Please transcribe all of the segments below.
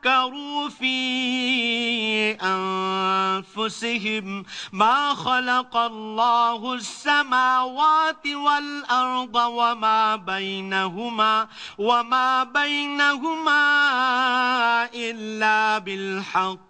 فكروا في أنفسهم ما خلق الله السماوات والأرض وما بينهما وما بينهما إلا بالحق.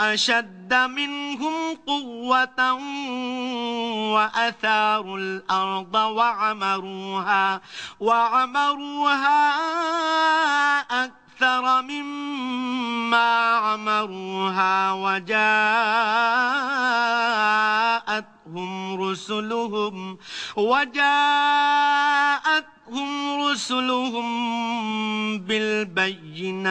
أشد منهم قوة وأثاروا الأرض وعمروها وعمروها أكثر مما عمروها وجاءتهم رسلهم وجاءتهم رسلهم بالبينات.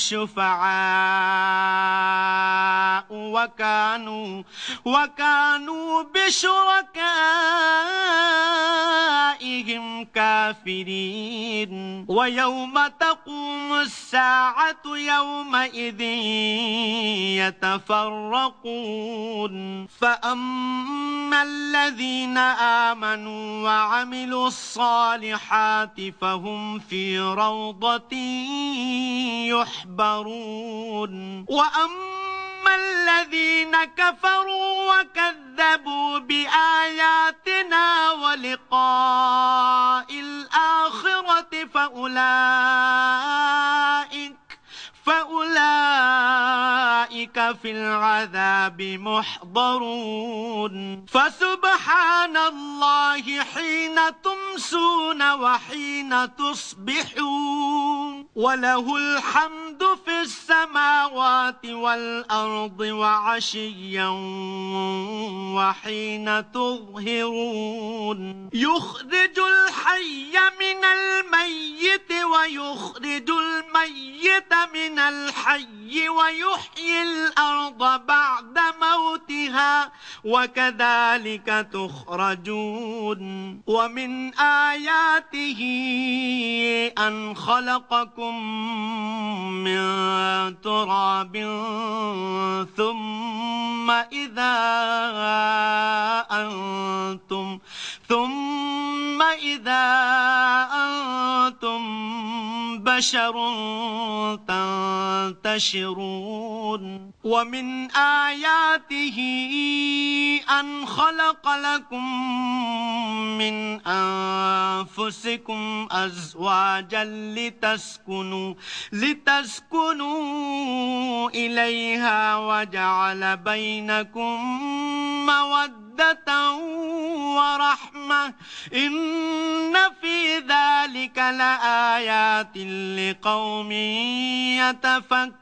شفعاء وكانوا وكانوا بشركائهم كافرين. ويوم تقوم الساعة يومئذ يتفرقون. فأما الذين آمنوا وعملوا الصالحات فهم في روضة يحبرون وأما الذين كفروا وكذبوا بآياتنا ولقاء الآخرة فأولئك فأولئك في العذاب محضرون. فسبحان الله حين تمسون وحين تصبحون. وله الحمد في السماوات والأرض وعشيا وحين تظهرون. يخرج الحي من الميت ويخرج الميت من الحي ويحيي الأرض بعد موتها وكذلك تخرجون. ومن آياته أن خلقكم من تراب ثم إذا أنتم ثم إذا أنتم بشر تنتشرون. ومن آياته أن خلق لكم من أنفسكم أزواجا لتسكنوا لتسكنوا إليها وجعل بينكم مودة ورحمة. إن في ذلك لآيات لقوم يتفكرون.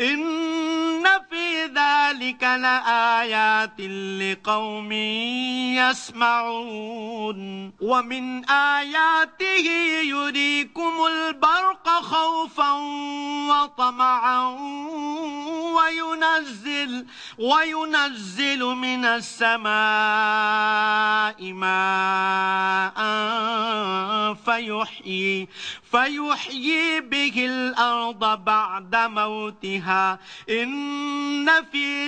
إن في ذلك لآيات لقوم يسمعون. ومن آياته يريكم البرق خوفا وطمعا وينزل وينزل من السماء ماء فيحيي فيحيي به الأرض بعد موتها. إن في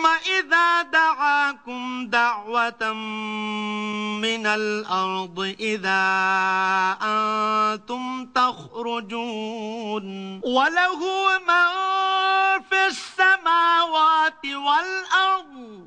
ثم إذا دعاكم دعوة من الأرض إذا أنتم تخرجون وله من في السماوات والأرض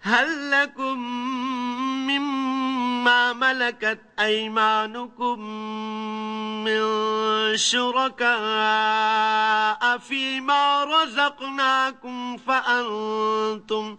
هل لكم مما ملكت أيمانكم من شركاء فيما رزقناكم فأنتم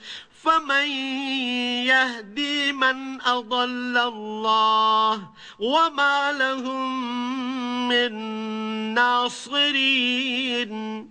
فمن يهدي من أضل الله وما لهم من ناصرين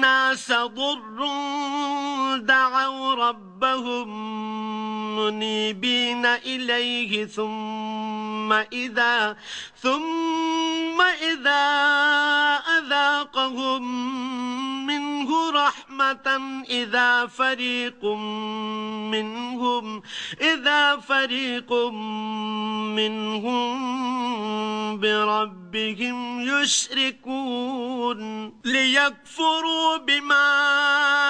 الناس ضر دعوا ربهم منيبين إليه ثم إذا ثم إذا أذاقهم منه رحمة إذا فريق منهم إذا فريق منهم بربهم يشركون ليكفروا بما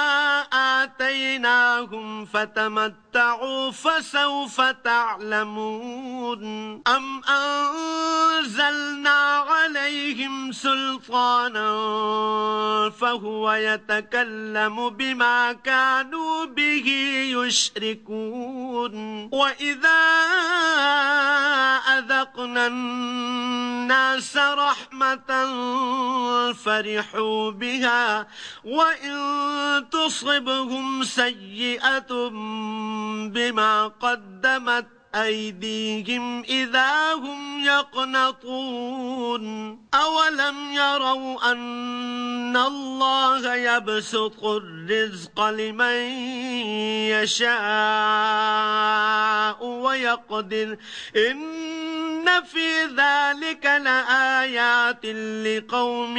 آتيناهم فتمتعوا فسوف تعلمون أم أنزلنا عليهم سلطانا فهو يتكلم بما كانوا به يشركون وإذا أذقنا الناس رحمة فرحوا بها وإن تصبهم سيئة بما قدمت أيديهم إذا هم يقنطون أولم يروا أن الله يبسط الرزق لمن يشاء ويقدر إن في ذلك لآيات لقوم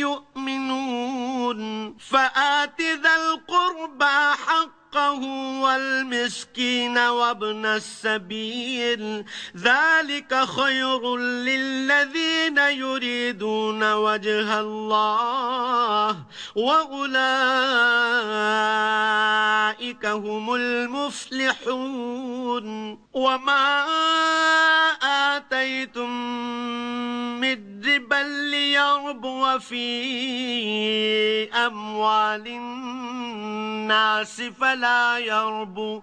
يؤمنون فآت ذا القربى حق حقه والمسكين وابن السبيل. ذلك خير للذين يريدون وجه الله. وأولئك هم المفلحون وما آتيتم من ربا ليربو في أموال الناس فلا يربو.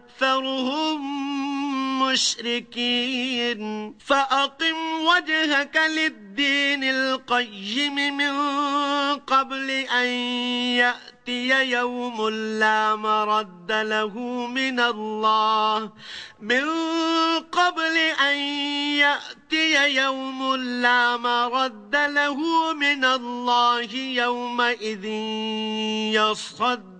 أكثرهم مشركين. فأقم وجهك للدين القيم من قبل أن يأتي يوم لا مرد له من الله. من قبل أن يأتي يوم لا مرد له من الله يومئذ يصد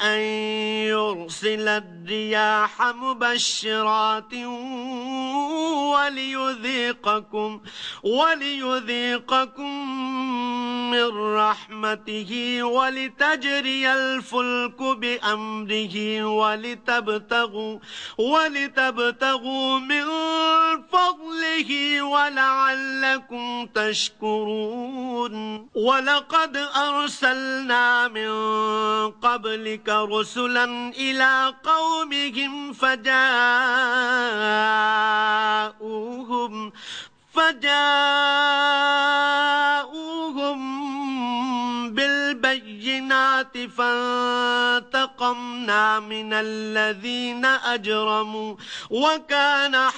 أن يرسل الرياح مبشرات وليذيقكم وليذيقكم من رحمته ولتجري الفلك بأمره ولتبتغوا ولتبتغوا من فضله ولعلكم تشكرون. ولقد أرسلنا من قبلك رسلا إلى قومهم فجاءوهم فجاءوهم بالبينات فانتقمنا من الذين أجرموا. وكان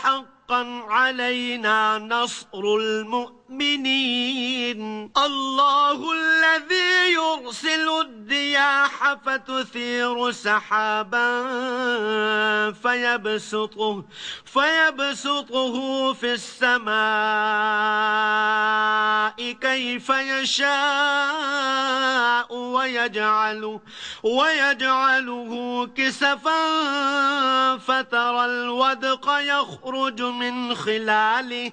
حقا علينا نصر المؤمنين. الله الذي يرسل الرياح فتثير سحابا فيبسطه فيبسطه في السماء كيف يشاء ويجعله ويجعله كسفا فترى الودق يخرج من خلاله.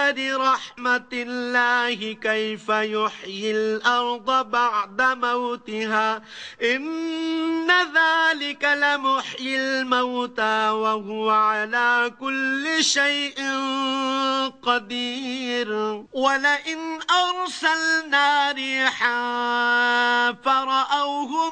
رحمة الله كيف يحيي الأرض بعد موتها؟ إن ذلك لمحيي الموتى وهو على كل شيء قدير. ولئن أرسلنا ريحا فرأوه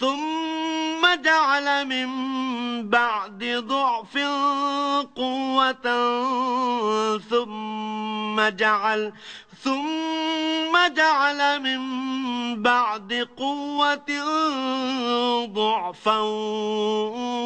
ثم جعل من بعد ضعف قوة ثم جعل ثم جعل من بعد قوة ضعفا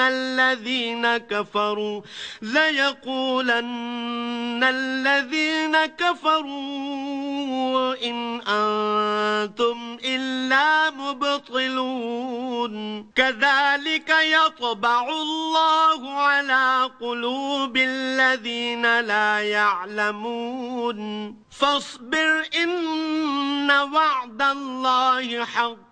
الذين كفروا ليقولن الذين كفروا إن أنتم إلا مبطلون كذلك يطبع الله على قلوب الذين لا يعلمون فاصبر إن وعد الله حق